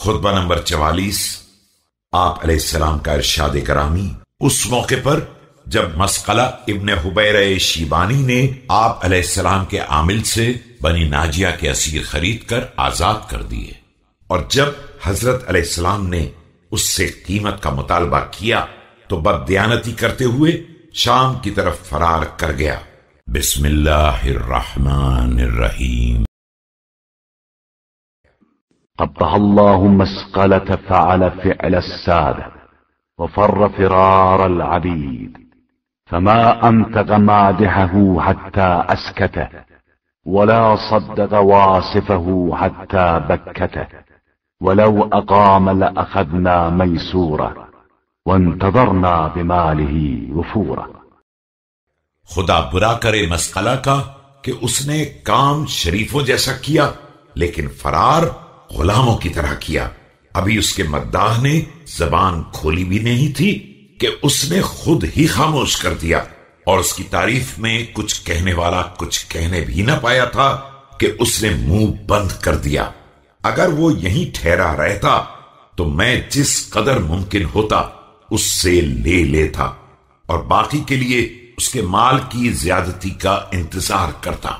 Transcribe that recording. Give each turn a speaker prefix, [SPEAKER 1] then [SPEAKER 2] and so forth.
[SPEAKER 1] خطبہ نمبر چوالیس۔ آپ علیہ السلام کا ارشاد کرامی اس موقع پر جب مسقلہ ابن حبیر شیبانی نے آپ علیہ السلام کے عامل سے بنی ناجیہ کے اسیر خرید کر آزاد کر دیے۔ اور جب حضرت علیہ السلام نے اس سے قیمت کا مطالبہ کیا، تو بدیانتی کرتے ہوئے شام کی طرف فرار کر گیا۔ بسم اللہ الرحمن الرحیم۔
[SPEAKER 2] قبح الله مسقلة فعل فعل السادة وفر فرار العبيد فما أنتق مادحه حتى أسكته ولا صدق واصفه حتى بكته ولو أقام لأخذنا ميسورة وانتظرنا بماله وفورة
[SPEAKER 1] خدا برا کرے مسقلہ کا کہ اس نے کام شریفوں جیسا کیا لیکن فرار غلاموں کی طرح کیا۔ ابھی اس کے مداح نے زبان کھولی بھی نہیں تھی کہ اس نے خود ہی خاموش کر دیا۔ اور اس کی تعریف میں کچھ کہنے والا کچھ کہنے بھی نہ پایا تھا کہ اس نے منہ بند کر دیا۔ اگر وہ یہیں ٹھہرا رہتا تو میں جس قدر ممکن ہوتا اس سے لے لیتا اور باقی کے لیے اس کے مال کی زیادتی کا انتظار کرتا۔